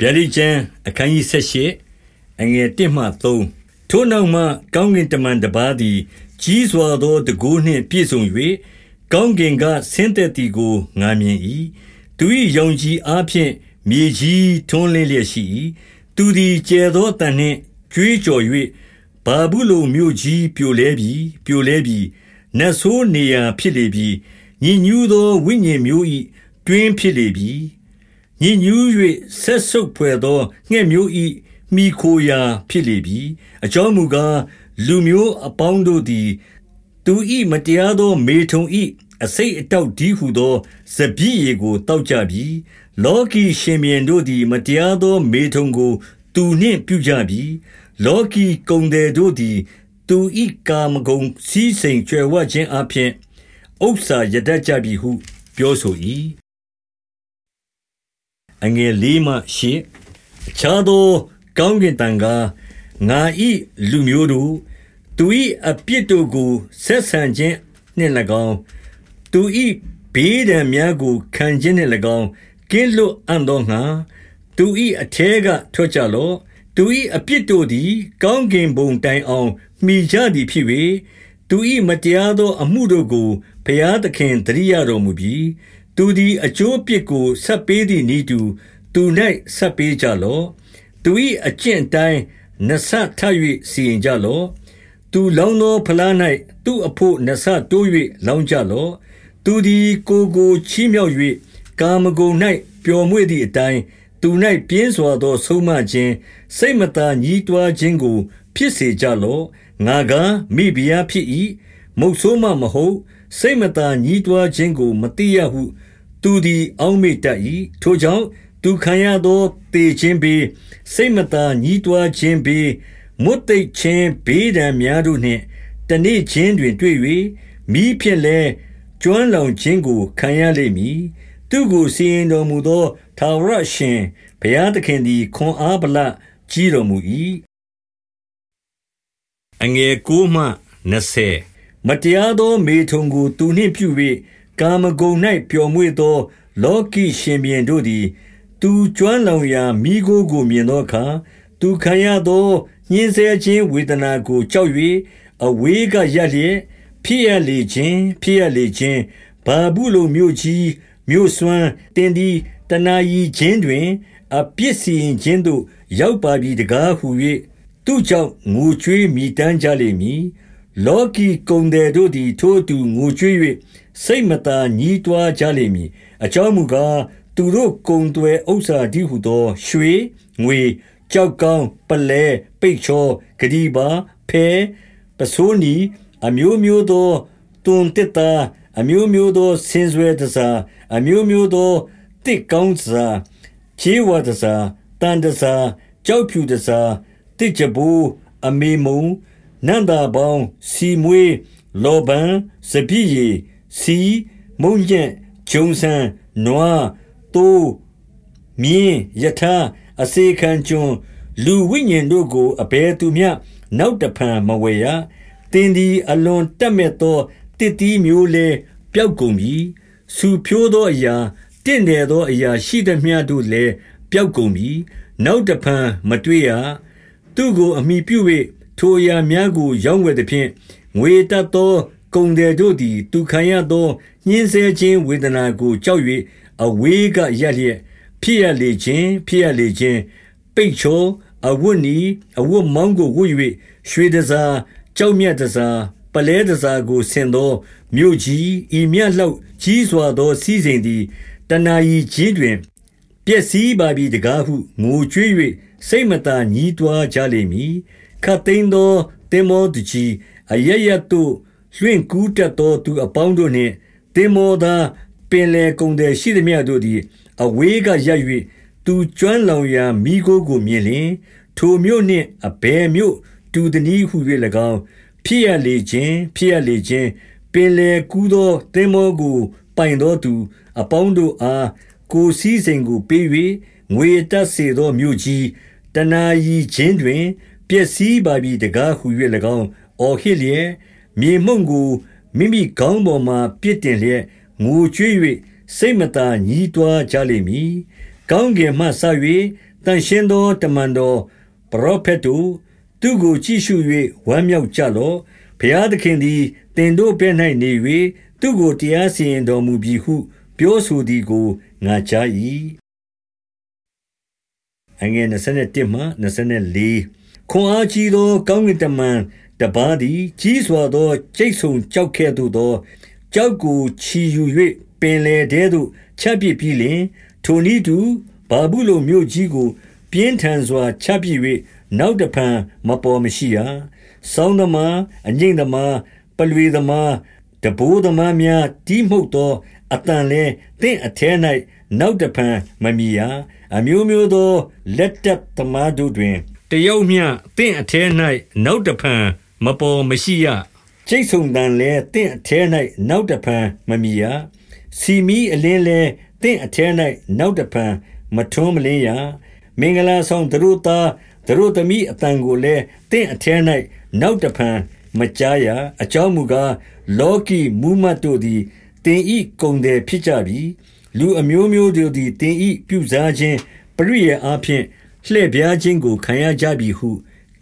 ဗျာဒိတ်ကျမ်းအခန်းကြီး78အငယ်1မှ3ထိုနောက်မှကောင်းကင်တမန်တပါးသည် ကြီးစွာသောတကိုးနှင့်ပြည့်စုံ၍ကောင်းကင်ကဆင်းသက်သည်ကိုငာမြင်၏သူ၏ယုံကြည်အားဖြင့်မြေကြီးထွန်းလင်းလျက်ရှိ၏သူသည်ကျဲသောတန်နှင့်ကြွေးကြော်၍ဘာဘူးလုံမြို့ကြီးပြိုလဲပြီပြိုလဲပြီနတ်ဆိုးနေရာဖြစ်လေပြီညဉ့်ညူးသောဝိညာဉ်မျိုး၏တွင်ဖြစ်လေပြီ ညဉ့်ညူး၍ဆက်ဆုပ်ဖွယ်သောငှက်မျိုး၏မိခိုရာဖြစ်လေပြီအကြောင်းမူကားလူမျိုးအပေါင်းတို့သည် သူ၏မတရားသော မေထုံ၏အစိတ်အတောက်ဒီဟုသောစပြည့်ရီကိုတောက်ကြပြီလောကီရှင်မြင်တို့သည် မတရားသော မေထုံကို သူနှင့်ပြုကြပြီလောကီကုံတယ်တို့သည် သူ၏ကာမဂုဏ်စည်းစိမ်ကြွယ်ဝခြင်းအပြင်ဥစ္စာရတတ်ကြပြီဟု ပြောဆို၏ အငယ်လေးမှရှေ့အခြားသော ကောင်းကင်တန်ကားငါဤလူမျိုးတို့သူ၏အပြစ်တို့ကိုဆက်ဆံခြင်းနှင့်၎င်းသူ၏ဘေးဒဏ်များကိုခံခြင်းနှင့်၎င်းကင်းလွတ်အံ့သောငါသူ၏အထဲကထွက်ကြလော့သူ၏အပြစ်တို့သည် ကောင်းကင်ဘုံတိုင်အောင်မှီကြသည်ဖြစ်၍သူ၏မတရားသော အမှုတို့ကိုဘုရားသခင်တရိယာတော်မူပြီး သူသည်အကျိုးအပြစ်ကိုဆက်ပေးသည်နည်းတူ သူ၌ဆက်ပေးကြလော့သူ၏အကျင့်တိုင်းနဆထ၍စီရင်ကြလော့သူလောင်းသောဖလား၌သူ့အဖို့နဆတိုး၍လောင်းကြလော့သူသည်ကိုကိုချီးမြှောက်၍ကာမဂုဏ်၌ပျော်မွေ့သည့်အတိုင်းသူ၌ပြင်းစွာသောဆုံးမခြင်းစိတ်မသာညှိတွားခြင်းကို ဖြစ်စေကြလော့ငါကမိဖုရားဖြစ်၏မုတ်ဆိုးမမဟုတ် စိတ်မသာညှိတွားခြင်းကို မတိရဟု သူသည် အောက်မေ့တတ်၏ထိုကြောင့် သူခံရသောတေခြင်းဘေး စိတ်မသာညှိတွားခြင်းဘေး မွတ်သိပ်ခြင်းဘေးဒဏ်များတို့နှင့် တနေ့ချင်းတွင်တွေ့၍မိဖြစ်လဲကျွမ်းလောင်ခြင်းကို ခံရလိမ့်မည် သူကို စီရင်တော်မူသောသာဝရရှင်ဘုရားသခင်သည် ခွန်အားဗလကြီးတော်မူ၏အငယ်ကိုမှ20မတရားသော မေထုံကို သူနှင့်ပြု၍ ကာမဂုဏ်၌ပျော်မွေ့သော လောကီရှင်ဘီတို့သည် သူကျွမ်းလောင်ရာမိโกကိုမြင်သောအခါသူခံရသောညှင်းဆဲခြင်းဝေဒနာကိုကြောက်၍အဝေးကရက်လျက်ဖြစ်ရလေခြင်းဖြစ်ရလေခြင်းဘာဘူးလုံမြို့ကြီးမြို့စွမ်းတင်းဒီတနာယီချင်းတွင် အပြစ်စီရင်ခြင်းသို့ ရောက်ပါပြီတကားဟု၍သူကြောင့်ငိုကြွေးမိတမ်းကြလိမ့်မည်လောကီကုံတယ်တို့သည် ထိုအတူငိုကြွေး၍ စိတ်မသာညှိတွားကြလိမ့်မည်အကြောင်းမူကားသူတို့ကုံတွယ်ဥစ္စာတည်းဟုသော ရွှေငွေကြောက်ကောင်းပလဲပိတ်ချောဂဒီပါဖဲပစိုးနီအမျိုးမျိုးသောတွန်တက်တာအမျိုးမျိုးသောဆင်းဆွဲတစားအမျိုးမျိုးသောတစ်ကောင်းတစားချေဝတစားတန်တစားကြောက်ဖြူတစားတစ်ကြဘူအမေမုံနန္တာပေါင်းစီမွေးလောဘန်စပြည့်ရီ စီမုံညက်ဂျုံဆန်နွားတိုးမြင်းယထာအစေခံကျွန်းလူဝိညာဉ်တို့ကိုအဘယ်သူမျှနောက်တဖန်မဝယ်ရတင်းဒီအလွန်တက်မဲ့သောတစ်တီးမျိုးလဲပျောက်ကုန်ပြီစူဖြိုးသောအရာတင့်တယ်သောအရာရှိသမျှတို့လည်းပျောက်ကုန်ပြီနောက်တဖန်မတွေ့ရသူကိုအမိပြု၍ထိုအရာများကို ရောင်းဝယ်သည်ဖြင့်ငွေတတ်သော ကုံတယ်တို့သည် သူခံရသောညှင်းဆဲခြင်းဝေဒနာကို ကြောက်၍အဝေးကရက်လျက် ဖြစ်ရလေခြင်းဖြစ်ရလေခြင်းပိတ်ချောအဝတ်နီအဝတ်မောင်းကိုဝတ်၍ရွှေတစားကြောက်မြတ်တစားပလဲတစားကိုဆင်သောမြို့ကြီးဤမြတ်လောက်ကြီးစွာသော စီးစိမ်သည်တဏှာကြီးချင်းတွင်ပျက်စီးပါပြီတကားဟုငိုကြွေး၍စိတ်မသာညှီးတွားကြလိမ့်မည်ခတ်သိမ်းသောတင်မောတကြီးအရရတို့ လွင့်ကူးတတ်သောသူအပေါင်းတို့နှင့်တင်မောသာပင်လေကုန်တဲ့ရှိသည်များတို့သည်အဝေးကရပ်၍သူကျွမ်းလောင်ရာမိโกကိုမြင်လျင်ထိုမြို့နှင့်အဘယ်မြို့တူသည်ဟု၍၎င်းဖြစ်ရလေခြင်းဖြစ်ရလေခြင်းပင်လေကူးသောတင်မောကို ပိုင်သောသူ အပေါင်းတို့အားကိုစည်းစိမ်ကိုပေး၍ငွေတက်စေသောမြို့ကြီးတနာယီချင်းတွင်ပျက်စီးပါပြီတကားဟု၍၎င်းအော်ဟစ်လျက် မြေမှုန့်ကိုမိမိခေါင်းပေါ်မှပြစ်တင်လျက်ငိုကြွေး၍စိတ်မသာညှီးတွားကြလိမ့်မည်ကောင်းကင်မှဆ၍တတန်ရှင်းသောတမန်တော်ပရောဖက်တို့သူကိုကြည့်ရှု၍ဝမ်းမြောက်ကြလော့ဘုရားသခင်သည်တင်တို့ဘက်၌နေ၍သူကိုတရားစီရင်တော်မူပြီဟု ပြောဆိုသည်ကိုငါကြား၏အငယ်27မှ24ခွန်အားကြီးသောကောင်းကင်တမန် တပါးသည်ကြီးစွာသောကျိတ်ဆုံကြောက်ကဲ့သို့သော ကြောက်ကိုချီယူ၍ပင်လေတဲသို့ချက်ပစ်ပြီးလင်ထိုနည်းတူဘာဘူးလုံမြို့ကြီးကို ပြင်းထန်စွာချက်ပစ်၍နောက်တဖန်မပေါ်မရှိရစောင်းသမားအငိမ့်သမားပလွေသမားတဘိုးသမားများတီးမှုတ်သောအတန်လဲတင့်အထဲ၌နောက်တဖန်မမီရအမျိုးမျိုးသော လက်တက်သမားတို့တွင်တယောက်မျှတင့်အထဲ၌နောက်တဖန် မပေါ်မရှိရကျိတ်ဆုံတန်လဲတင့်အထဲ၌နောက်တဖန်မမီရစီမီအလင်းလဲတင့်အထဲ၌နောက်တဖန်မထွန်းမလင်းရမင်္ဂလာဆောင်သူတို့သားသူတို့သမီးအတန်ကိုလည်းတင့်အထဲ၌နောက်တဖန်မကြားရအကြောင်းမူကားလောကီမူမတ်တို့သည်တင်ဤကုံတယ်ဖြစ်ကြပြီလူအမျိုးမျိုးတို့သည်တင်ဤပြုစားခြင်းပရိယေအားဖြင့်လှည့်ပြားခြင်းကိုခံရကြပြီဟု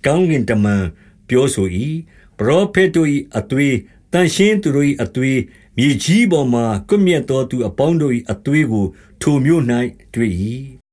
ကောင်းကင်တမန် ပြောဆို၏ပရောဖက်တို့၏အသွေးတန်ရှင်းသူတို့၏အသွေး မြေကြီးပေါ်မှကွမျက်သောသူအပေါင်းတို့၏အသွေးကို ထိုမြို့၌တွေ့၏